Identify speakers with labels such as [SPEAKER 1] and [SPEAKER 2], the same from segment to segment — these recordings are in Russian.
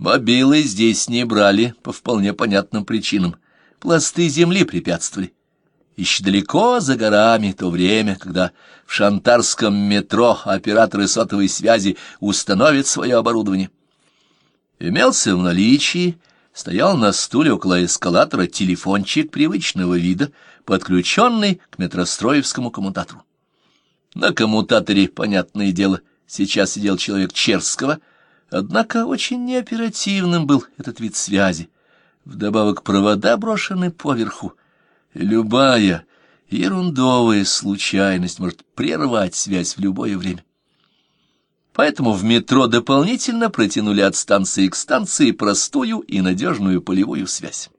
[SPEAKER 1] Мобилы здесь не брали по вполне понятным причинам. Пласты земли препятствовали. Еще далеко за горами то время, когда в шантарском метро операторы сотовой связи установят свое оборудование. Имелся в наличии, стоял на стуле около эскалатора телефончик привычного вида, подключенный к метростроевскому коммутатору. На коммутаторе, понятное дело, сейчас сидел человек Черского, однако очень неоперативным был этот вид связи. Вдобавок провода брошены поверху. Любая ерундовая случайность может прервать связь в любое время. Поэтому в метро дополнительно протянули от станции к станции простую и надежную полевую связь.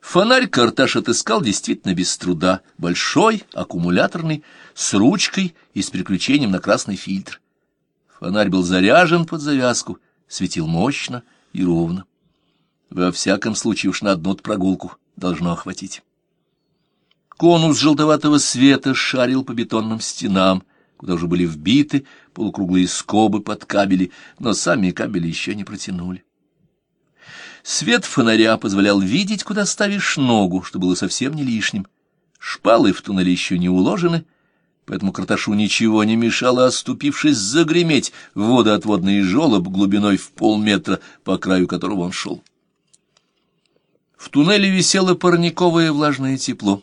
[SPEAKER 1] Фонарь Карташ отыскал действительно без труда, большой, аккумуляторный, с ручкой и с переключением на красный фильтр. Фонарь был заряжен под завязку, светил мощно и ровно. Во всяком случае уж на одну прогулку должно охватить. Конус желтоватого света шарил по бетонным стенам, куда уже были вбиты полукруглые скобы под кабели, но сами кабели еще не протянули. Свет фонаря позволял видеть, куда ставишь ногу, что было совсем не лишним. Шпалы в туннеле еще не уложены, поэтому Карташу ничего не мешало, оступившись, загреметь в водоотводный желоб глубиной в полметра, по краю которого он шел. В туннеле висело парниковое влажное тепло.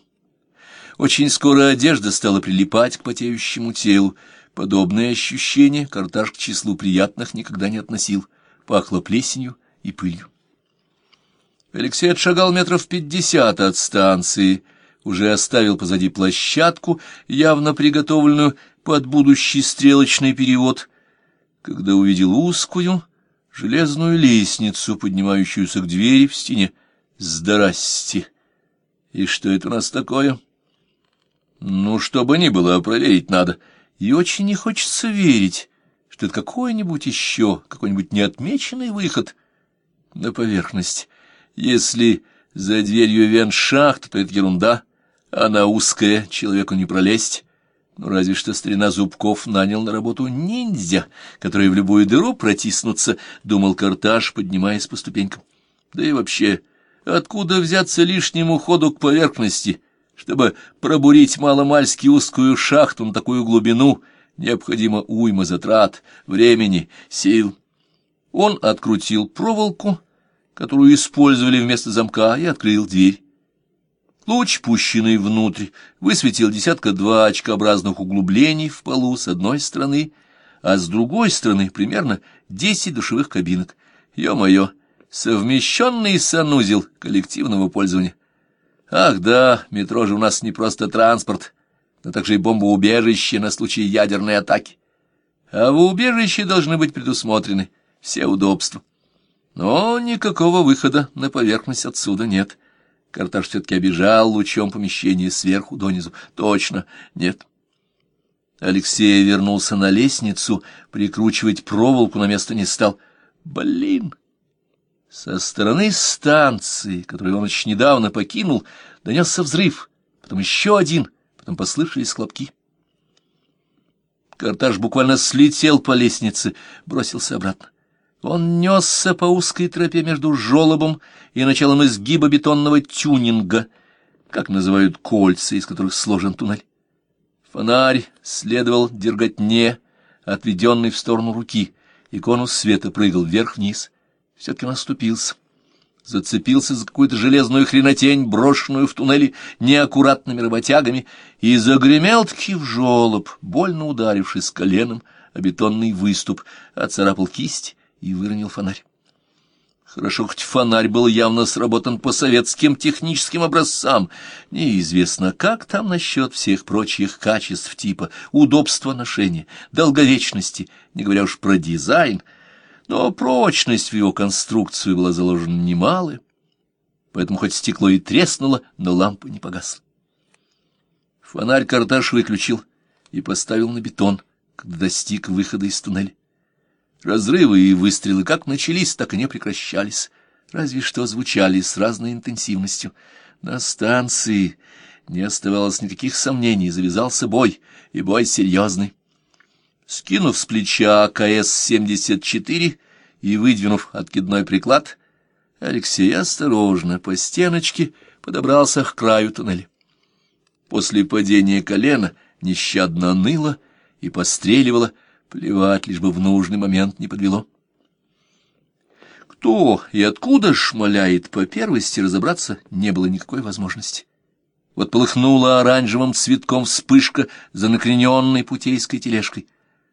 [SPEAKER 1] Очень скоро одежда стала прилипать к потеющему телу. Подобные ощущения Карташ к числу приятных никогда не относил. Пахло плесенью и пылью. Алексей отшагал метров пятьдесят от станции, уже оставил позади площадку, явно приготовленную под будущий стрелочный перевод, когда увидел узкую железную лестницу, поднимающуюся к двери в стене. Здрасте! И что это у нас такое? Ну, что бы ни было, проверить надо. И очень не хочется верить, что это какой-нибудь еще, какой-нибудь неотмеченный выход на поверхность. Если за дверью веншахт, то это ерунда. Она узкая, человеку не пролезть. Ну, разве что старина Зубков нанял на работу ниндзя, который в любую дыру протиснуться, — думал Карташ, поднимаясь по ступенькам. Да и вообще... Откуда взяться лишнему ходу к поверхности, чтобы пробурить маломальски узкую шахту на такую глубину, необходимо уйма затрат, времени, сил. Он открутил проволоку, которую использовали вместо замка, и открыл дверь. Луч, пущенный внутрь, высветил десятка-два очкообразных углублений в полу с одной стороны, а с другой стороны примерно десять душевых кабинок. Ё-моё! совмещенный санузел коллективного пользования. Ах да, метро же у нас не просто транспорт, но также и бомбоубежище на случай ядерной атаки. А в убежище должны быть предусмотрены все удобства. Но никакого выхода на поверхность отсюда нет. Карташ все-таки обижал лучом помещение сверху донизу. Точно, нет. Алексей вернулся на лестницу, прикручивать проволоку на место не стал. Блин! Со стороны станции, которую он очень недавно покинул, донесся взрыв, потом еще один, потом послышались хлопки. Картаж буквально слетел по лестнице, бросился обратно. Он несся по узкой тропе между жолобом и началом изгиба бетонного тюнинга, как называют кольца, из которых сложен туннель. Фонарь следовал дерготне, отведенный в сторону руки, и конус света прыгал вверх-вниз — все-таки наступился. Зацепился за какую-то железную хренотень, брошенную в туннеле неаккуратными работягами, и загремел-таки в жолоб, больно ударившись коленом о бетонный выступ, оцарапал кисть и выронил фонарь. Хорошо, хоть фонарь был явно сработан по советским техническим образцам. Неизвестно, как там насчет всех прочих качеств типа удобства ношения, долговечности, не говоря уж про дизайн — но прочность в его конструкцию была заложена немалая, поэтому хоть стекло и треснуло, но лампа не погасла. Фонарь Карташ выключил и поставил на бетон, когда достиг выхода из туннеля. Разрывы и выстрелы как начались, так и не прекращались, разве что звучали с разной интенсивностью. На станции не оставалось никаких сомнений, завязался бой, и бой серьезный. Скинув с плеча КС-74 и выдвинув откидной приклад, Алексей осторожно по стеночке подобрался к краю туннеля. После падения колена нещадно ныло и постреливало, плевать, лишь бы в нужный момент не подвело. Кто и откуда шмаляет по первости разобраться не было никакой возможности. Вот полыхнула оранжевым цветком вспышка за накрененной путейской тележкой.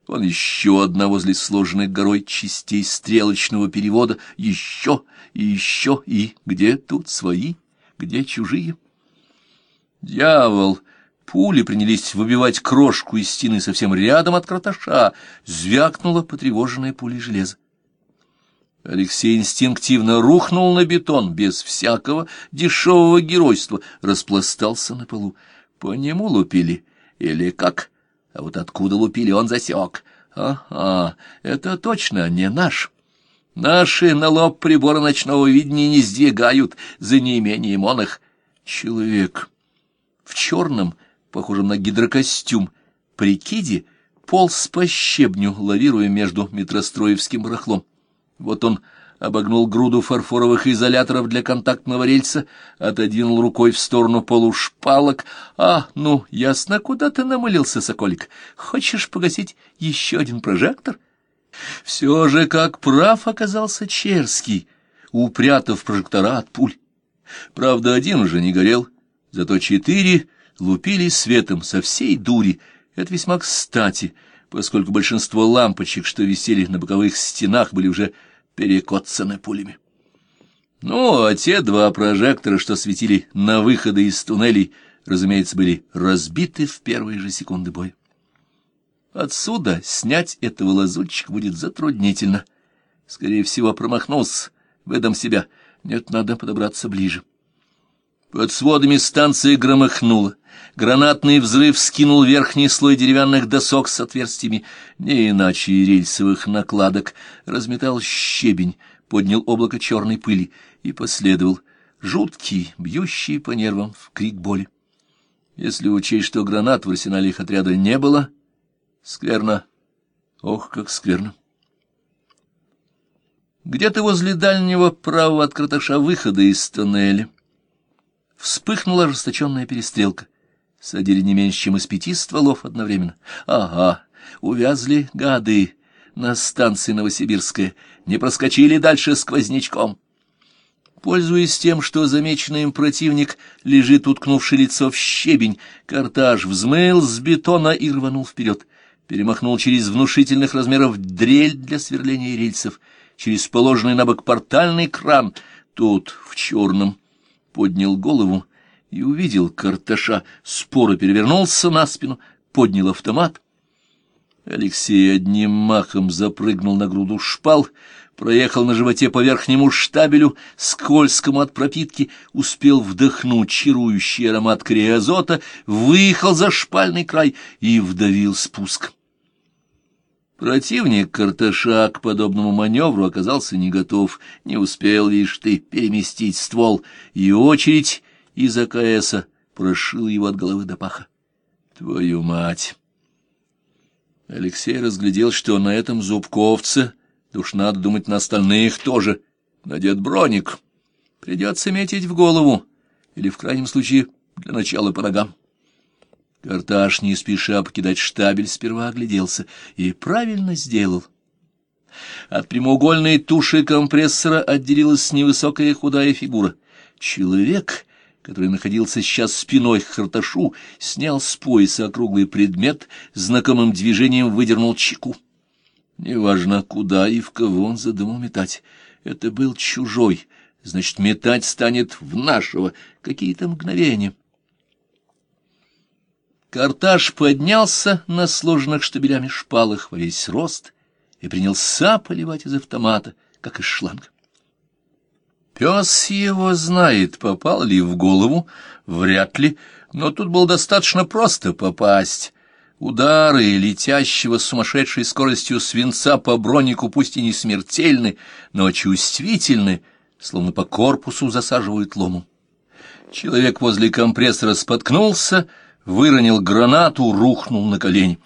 [SPEAKER 1] Вон еще одна возле сложенной горой частей стрелочного перевода. Еще и еще, и где тут свои, где чужие? Дьявол! Пули принялись выбивать крошку из стены совсем рядом от краташа. Звякнуло потревоженное пулей железо. Алексей инстинктивно рухнул на бетон, без всякого дешевого геройства, распластался на полу. По нему лупили, или как? А вот откуда лупили, он засек. Ага, это точно не наш. Наши на лоб прибора ночного видения не сдвигают за неимением он их. Человек в черном, похожем на гидрокостюм, прикиде, полз по щебню, лавируя между метростроевским барахлом. Вот он обогнул груду фарфоровых изоляторов для контактного рельса, отодвинул рукой в сторону полушпалок. «А, ну, ясно, куда ты намылился, соколик? Хочешь погасить еще один прожектор?» Все же, как прав оказался Черский, упрятав прожектора от пуль. Правда, один уже не горел, зато четыре лупили светом со всей дури. Это весьма кстати, поскольку большинство лампочек, что висели на боковых стенах, были уже перекоцаны пулями. Ну, а те два прожектора, что светили на выходы из туннелей, разумеется, были разбиты в первые же секунды боя. Отсюда снять этого лазутчика будет затруднительно. Скорее всего, промахнулся, выдам себя. Нет, надо подобраться ближе. Под сводами станции громыхнуло. Гранатный взрыв скинул верхний слой деревянных досок с отверстиями, не иначе рельсовых накладок, разметал щебень, поднял облако черной пыли и последовал, жуткий, бьющий по нервам в крик боли. Если учесть, что гранат в арсенале их отряда не было, скверно, ох, как скверно. Где-то возле дальнего правого от выхода из тоннеля вспыхнула ожесточенная перестрелка. Садили не меньше, чем из пяти стволов одновременно. Ага, увязли гады на станции Новосибирская, не проскочили дальше сквознячком. Пользуясь тем, что замеченный им противник лежит, уткнувший лицо в щебень, картаж взмыл с бетона и рванул вперед. Перемахнул через внушительных размеров дрель для сверления рельсов, через положенный на бок портальный кран. Тут, в черном, поднял голову и увидел карташа, споро перевернулся на спину, поднял автомат. Алексей одним махом запрыгнул на груду шпал, проехал на животе по верхнему штабелю, скользкому от пропитки, успел вдохнуть чарующий аромат криозота, выехал за шпальный край и вдавил спуск. Противник Карташа к подобному маневру оказался не готов, не успел лишь ты переместить ствол, и очередь из АКСа прошил его от головы до паха. Твою мать! Алексей разглядел, что на этом зубковце, да надо думать на остальных тоже, надет броник. Придется метить в голову, или, в крайнем случае, для начала по ногам. Карташ, не спеша покидать штабель, сперва огляделся и правильно сделал. От прямоугольной туши компрессора отделилась невысокая худая фигура. Человек, который находился сейчас спиной к Карташу, снял с пояса округлый предмет, знакомым движением выдернул чеку. Неважно, куда и в кого он задумал метать. Это был чужой, значит, метать станет в нашего какие-то мгновения. Карташ поднялся на сложенных штабелями шпалах во весь рост и принялся поливать из автомата, как из шланга. Пес его знает, попал ли в голову, вряд ли, но тут было достаточно просто попасть. Удары летящего с сумасшедшей скоростью свинца по бронику пусть и не смертельны, но чувствительны, словно по корпусу засаживают лому. Человек возле компрессора споткнулся, выронил гранату, рухнул на колени.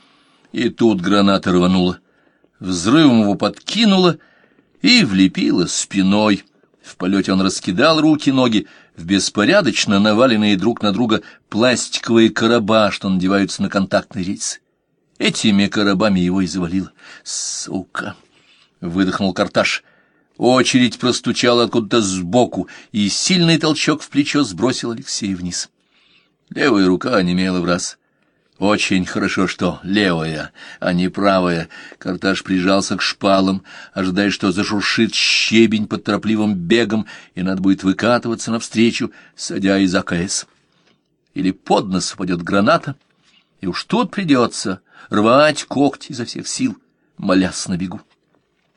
[SPEAKER 1] И тут граната рванула. Взрывом его подкинуло, и влепила спиной. В полете он раскидал руки-ноги в беспорядочно наваленные друг на друга пластиковые короба, что надеваются на контактный рельс. Этими коробами его и завалило. «Сука!» — выдохнул Карташ. Очередь простучала откуда-то сбоку, и сильный толчок в плечо сбросил Алексея вниз. Левая рука онемела в раз. Очень хорошо, что левая, а не правая. Карташ прижался к шпалам, ожидая, что зашуршит щебень под торопливым бегом, и надо будет выкатываться навстречу, садя из АКС. Или под нос упадет граната, и уж тут придется рвать когти изо всех сил, молясь на бегу.